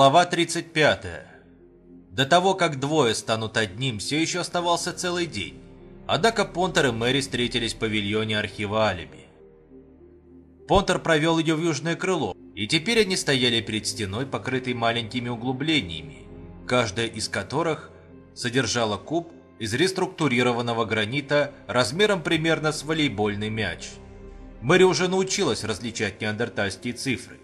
Глава 35. До того, как двое станут одним, все еще оставался целый день. Однако Понтер и Мэри встретились в павильоне архива Алиби. Понтер провел ее в южное крыло, и теперь они стояли перед стеной, покрытой маленькими углублениями, каждая из которых содержала куб из реструктурированного гранита размером примерно с волейбольный мяч. Мэри уже научилась различать неандертальские цифры.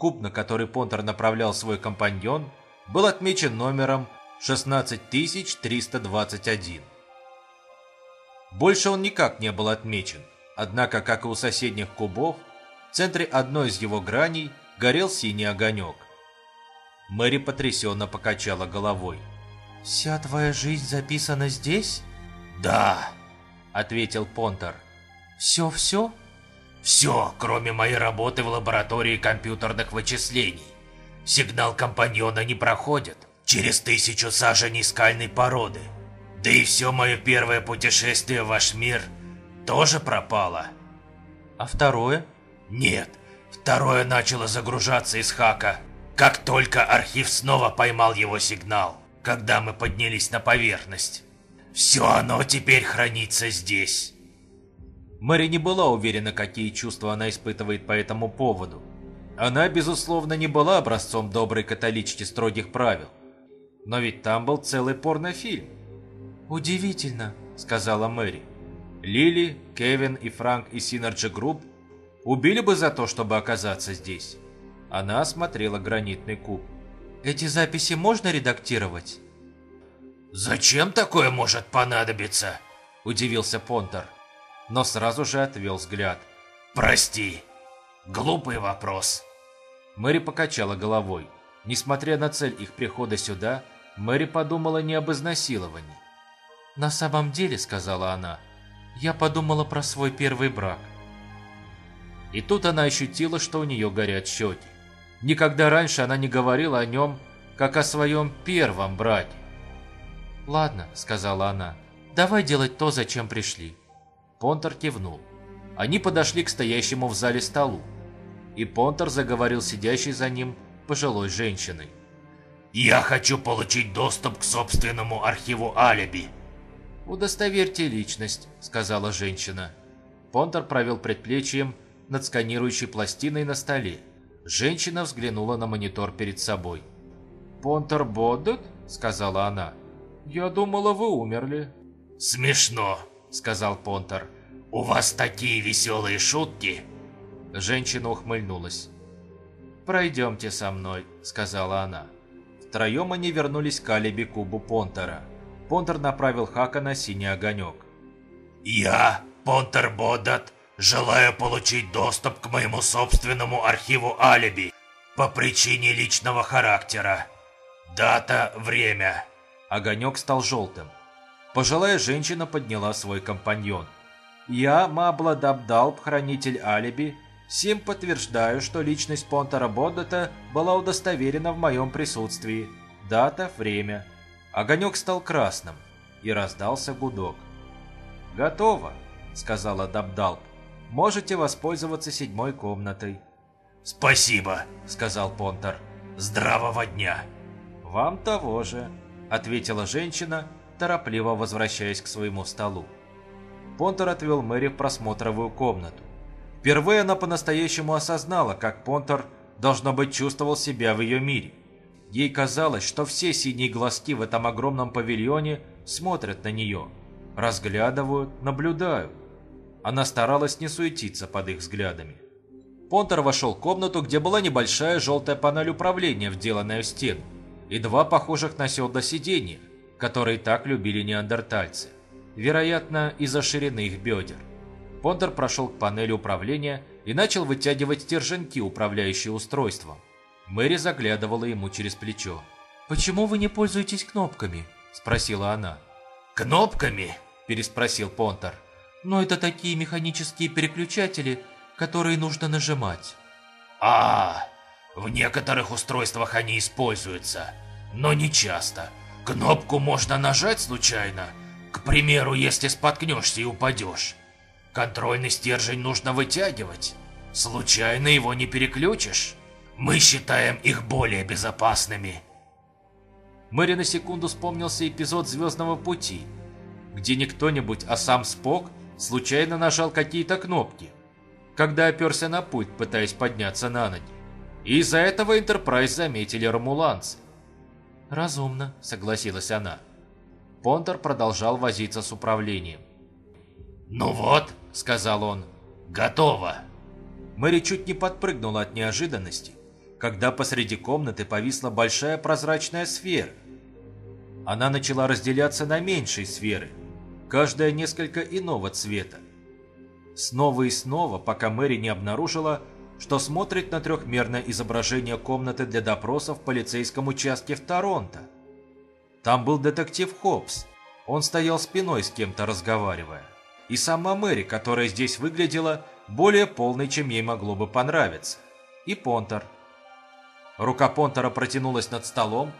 Куб, на который Понтер направлял свой компаньон, был отмечен номером 16321. Больше он никак не был отмечен, однако, как и у соседних кубов, в центре одной из его граней горел синий огонек. Мэри потрясенно покачала головой. «Вся твоя жизнь записана здесь?» «Да», — ответил Понтер. «Все-все?» Все, кроме моей работы в лаборатории компьютерных вычислений. Сигнал компаньона не проходит через тысячу саженей скальной породы. Да и все мое первое путешествие в ваш мир тоже пропало. А второе? Нет, второе начало загружаться из хака, как только архив снова поймал его сигнал, когда мы поднялись на поверхность. Все оно теперь хранится здесь. Мэри не была уверена, какие чувства она испытывает по этому поводу. Она, безусловно, не была образцом доброй католички строгих правил. Но ведь там был целый порнофильм. «Удивительно», — сказала Мэри. Лили, Кевин и Франк из Synergy Group убили бы за то, чтобы оказаться здесь. Она осмотрела гранитный куб. «Эти записи можно редактировать?» «Зачем такое может понадобиться?» – удивился Понтер но сразу же отвел взгляд. «Прости, глупый вопрос». Мэри покачала головой. Несмотря на цель их прихода сюда, Мэри подумала не об изнасиловании. «На самом деле», — сказала она, — «я подумала про свой первый брак». И тут она ощутила, что у нее горят щеки. Никогда раньше она не говорила о нем, как о своем первом браке. «Ладно», — сказала она, — «давай делать то, зачем пришли». Понтер кивнул. Они подошли к стоящему в зале столу, и Понтер заговорил сидящей за ним пожилой женщиной. «Я хочу получить доступ к собственному архиву алиби». «Удостоверьте личность», — сказала женщина. Понтер провел предплечьем над сканирующей пластиной на столе. Женщина взглянула на монитор перед собой. «Понтер Боддет?» — сказала она. «Я думала, вы умерли». «Смешно», — сказал Понтер. «У вас такие веселые шутки!» Женщина ухмыльнулась. «Пройдемте со мной», — сказала она. Втроем они вернулись к алиби кубу Понтера. Понтер направил Хака на синий огонек. «Я, Понтер Бодат, желаю получить доступ к моему собственному архиву алиби по причине личного характера. Дата, время». Огонек стал желтым. Пожилая женщина подняла свой компаньон. «Я, Мабла Дабдалб, хранитель алиби, сим подтверждаю, что личность Понтера Боддета была удостоверена в моем присутствии. Дата, время». Огонек стал красным, и раздался гудок. «Готово», — сказала Дабдалб. «Можете воспользоваться седьмой комнатой». «Спасибо», — сказал Понтер. «Здравого дня». «Вам того же», — ответила женщина, торопливо возвращаясь к своему столу. Понтер отвел Мэри в просмотровую комнату. Впервые она по-настоящему осознала, как Понтер, должно быть, чувствовал себя в ее мире. Ей казалось, что все синие глазки в этом огромном павильоне смотрят на нее, разглядывают, наблюдают. Она старалась не суетиться под их взглядами. Понтер вошел в комнату, где была небольшая желтая панель управления, вделанная в стену, и два похожих на седла сиденья, которые так любили неандертальцы. Вероятно, из-за ширины их бедер. Понтер прошел к панели управления и начал вытягивать стерженьки, управляющие устройством. Мэри заглядывала ему через плечо. «Почему вы не пользуетесь кнопками?» – спросила она. «Кнопками?» – переспросил Понтер. «Но это такие механические переключатели, которые нужно нажимать». «А, в некоторых устройствах они используются, но не часто. Кнопку можно нажать случайно, к примеру, если споткнешься и упадешь. Контрольный стержень нужно вытягивать. Случайно его не переключишь. Мы считаем их более безопасными. Мэри на секунду вспомнился эпизод «Звездного пути», где не кто-нибудь, а сам Спок случайно нажал какие-то кнопки, когда оперся на путь, пытаясь подняться на ноги. И из-за этого Энтерпрайз заметили ромуланцы. «Разумно», — согласилась она. Понтер продолжал возиться с управлением. «Ну вот», — сказал он, — «готово». Мэри чуть не подпрыгнула от неожиданности, когда посреди комнаты повисла большая прозрачная сфера. Она начала разделяться на меньшие сферы, каждая несколько иного цвета. Снова и снова, пока Мэри не обнаружила, что смотрит на трехмерное изображение комнаты для допросов в полицейском участке в Торонто. Там был детектив Хопс. Он стоял спиной с кем-то разговаривая. И сама Мэри, которая здесь выглядела более полной, чем ей могло бы понравиться. И Понтер. Рука Понтера протянулась над столом,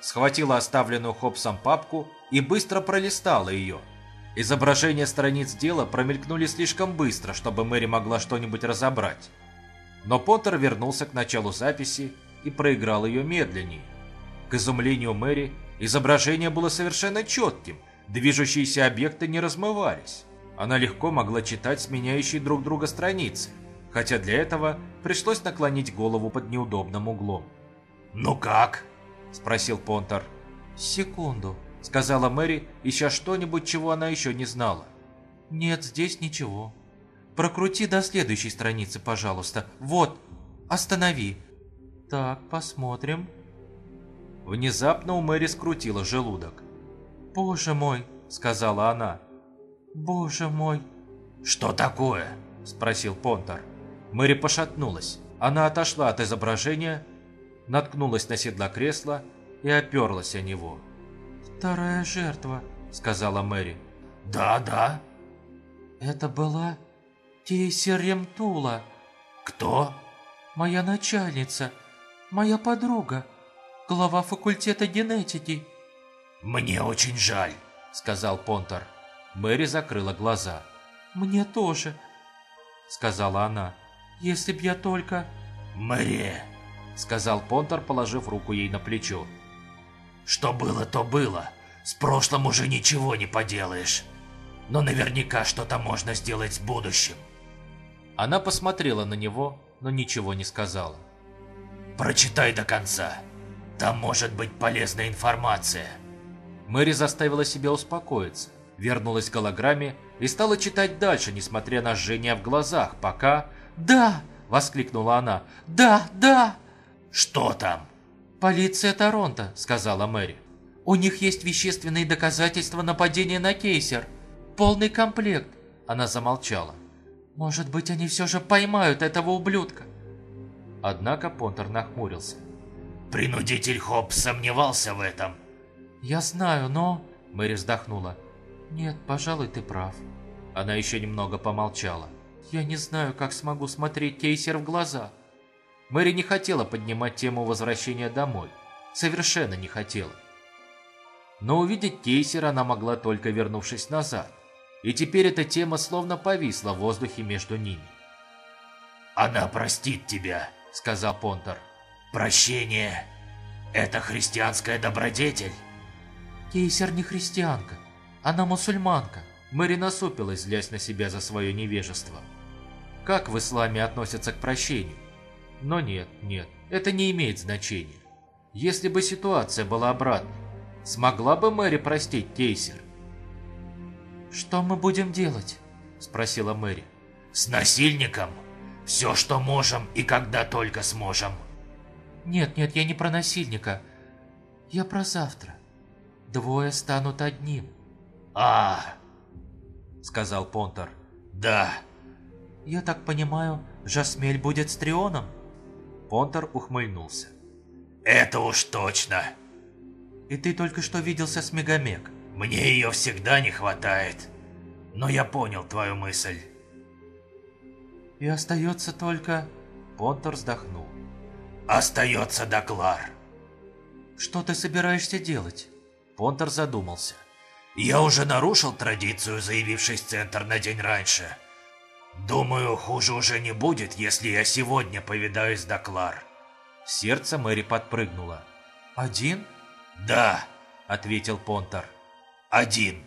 схватила оставленную Хопсом папку и быстро пролистала ее. Изображения страниц дела промелькнули слишком быстро, чтобы Мэри могла что-нибудь разобрать. Но Поттер вернулся к началу записи и проиграл ее медленнее. К изумлению Мэри, изображение было совершенно четким, движущиеся объекты не размывались. Она легко могла читать сменяющие друг друга страницы, хотя для этого пришлось наклонить голову под неудобным углом. «Ну как?» – спросил Понтер. «Секунду», – сказала Мэри, ища что-нибудь, чего она еще не знала. «Нет, здесь ничего». Прокрути до следующей страницы, пожалуйста. Вот, останови. Так, посмотрим. Внезапно у Мэри скрутило желудок. «Боже мой!» — сказала она. «Боже мой!» «Что такое?» — спросил Понтер. Мэри пошатнулась. Она отошла от изображения, наткнулась на седло кресла и оперлась о него. «Вторая жертва», — сказала Мэри. «Да, да». «Это была Кейси Ремтула. Кто? Моя начальница, моя подруга, глава факультета генетики. Мне очень жаль, сказал Понтер. Мэри закрыла глаза. Мне тоже, сказала она. Если б я только... Мэри, сказал Понтер, положив руку ей на плечо. Что было, то было. С прошлым уже ничего не поделаешь. Но наверняка что-то можно сделать с будущим. Она посмотрела на него, но ничего не сказала. «Прочитай до конца. Там может быть полезная информация». Мэри заставила себя успокоиться, вернулась к голограмме и стала читать дальше, несмотря на жжение в глазах, пока... «Да!» — воскликнула она. «Да, да!» «Что там?» «Полиция Торонто», — сказала Мэри. «У них есть вещественные доказательства нападения на Кейсер. Полный комплект». Она замолчала. Может быть, они все же поймают этого ублюдка. Однако Понтер нахмурился. Принудитель Хоп сомневался в этом. Я знаю, но... Мэри вздохнула. Нет, пожалуй, ты прав. Она еще немного помолчала. Я не знаю, как смогу смотреть Кейсер в глаза. Мэри не хотела поднимать тему возвращения домой. Совершенно не хотела. Но увидеть Кейсер она могла только вернувшись назад и теперь эта тема словно повисла в воздухе между ними. «Она простит тебя», — сказал Понтер. «Прощение — это христианская добродетель». «Кейсер не христианка, она мусульманка». Мэри насупилась, злясь на себя за свое невежество. Как в исламе относятся к прощению? Но нет, нет, это не имеет значения. Если бы ситуация была обратной, смогла бы Мэри простить Кейсер? «Что мы будем делать?» – спросила Мэри. «С насильником? Все, что можем и когда только сможем». «Нет, нет, я не про насильника. Я про завтра. Двое станут одним». «А, — сказал Понтер. «Да». «Я так понимаю, Жасмель будет с Трионом?» Понтер ухмыльнулся. «Это уж точно». «И ты только что виделся с Мегамек?» Мне ее всегда не хватает. Но я понял твою мысль. И остается только... Понтер вздохнул. Остается Доклар. Что ты собираешься делать? Понтер задумался. Я уже нарушил традицию, заявившись в центр на день раньше. Думаю, хуже уже не будет, если я сегодня повидаюсь с Доклар. Сердце Мэри подпрыгнуло. «Один?» «Да», — ответил Понтер. «Один».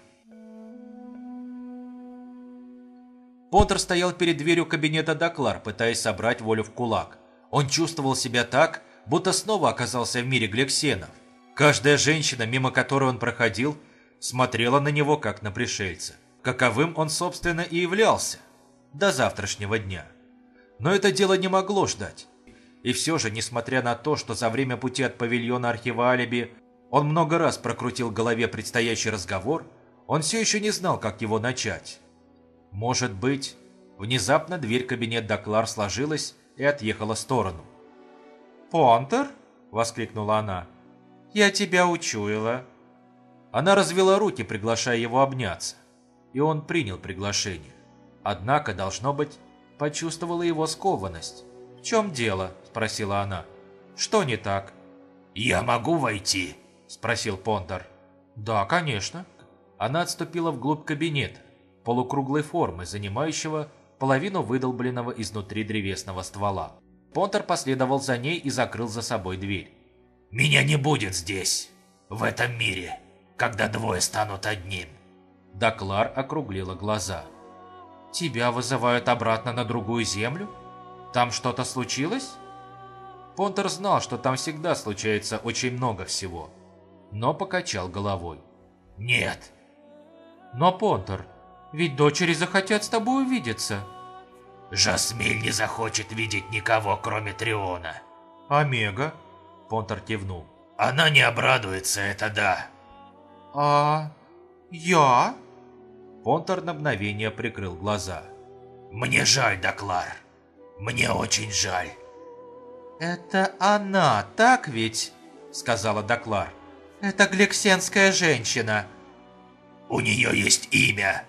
Понтер стоял перед дверью кабинета Доклар, пытаясь собрать волю в кулак. Он чувствовал себя так, будто снова оказался в мире глексенов. Каждая женщина, мимо которой он проходил, смотрела на него, как на пришельца. Каковым он, собственно, и являлся. До завтрашнего дня. Но это дело не могло ждать. И все же, несмотря на то, что за время пути от павильона архива Алиби он много раз прокрутил в голове предстоящий разговор, он все еще не знал, как его начать. Может быть, внезапно дверь кабинет Доклар сложилась и отъехала в сторону. «Понтер?» – воскликнула она. «Я тебя учуяла». Она развела руки, приглашая его обняться, и он принял приглашение. Однако, должно быть, почувствовала его скованность. «В чем дело?» – спросила она. «Что не так?» «Я могу войти?» – спросил Понтер. «Да, конечно». Она отступила вглубь кабинета, полукруглой формы, занимающего половину выдолбленного изнутри древесного ствола. Понтер последовал за ней и закрыл за собой дверь. «Меня не будет здесь, в этом мире, когда двое станут одним». Доклар округлила глаза. «Тебя вызывают обратно на другую землю? Там что-то случилось?» Понтер знал, что там всегда случается очень много всего, но покачал головой. «Нет». «Но, Понтер, ведь дочери захотят с тобой увидеться». «Жасмиль не захочет видеть никого, кроме Триона». «Омега?» Понтер кивнул. «Она не обрадуется, это да». «А... я?» Понтер на мгновение прикрыл глаза. «Мне жаль, Доклар. Мне очень жаль». «Это она, так ведь?» — сказала Доклар. «Это глексенская женщина». «У нее есть имя».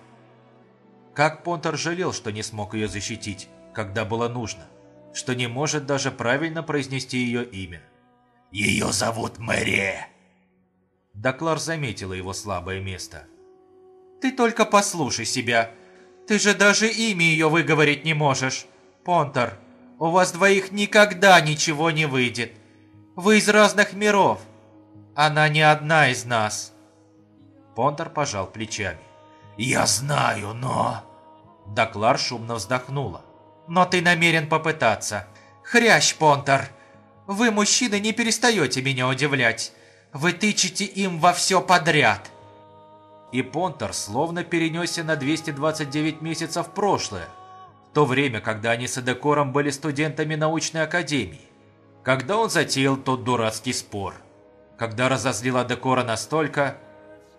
Как Понтер жалел, что не смог ее защитить, когда было нужно, что не может даже правильно произнести ее имя. «Ее зовут Мэри». Доклар заметила его слабое место. «Ты только послушай себя. Ты же даже имя ее выговорить не можешь. Понтер, у вас двоих никогда ничего не выйдет. Вы из разных миров. Она не одна из нас». Понтер пожал плечами. «Я знаю, но...» Доклар шумно вздохнула. «Но ты намерен попытаться. Хрящ, Понтер! Вы, мужчины, не перестаете меня удивлять. Вы тычете им во все подряд». И Понтер словно перенесся на 229 месяцев в прошлое, в то время, когда они с Эдекором были студентами научной академии, когда он затеял тот дурацкий спор, когда разозлил Эдекора настолько,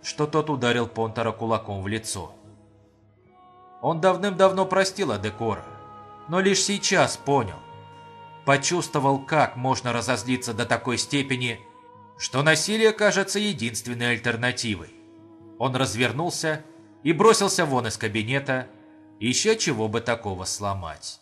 что тот ударил Понтера кулаком в лицо. Он давным-давно простил Адекора, но лишь сейчас понял, почувствовал, как можно разозлиться до такой степени, что насилие кажется единственной альтернативой. Он развернулся и бросился вон из кабинета, ища чего бы такого сломать.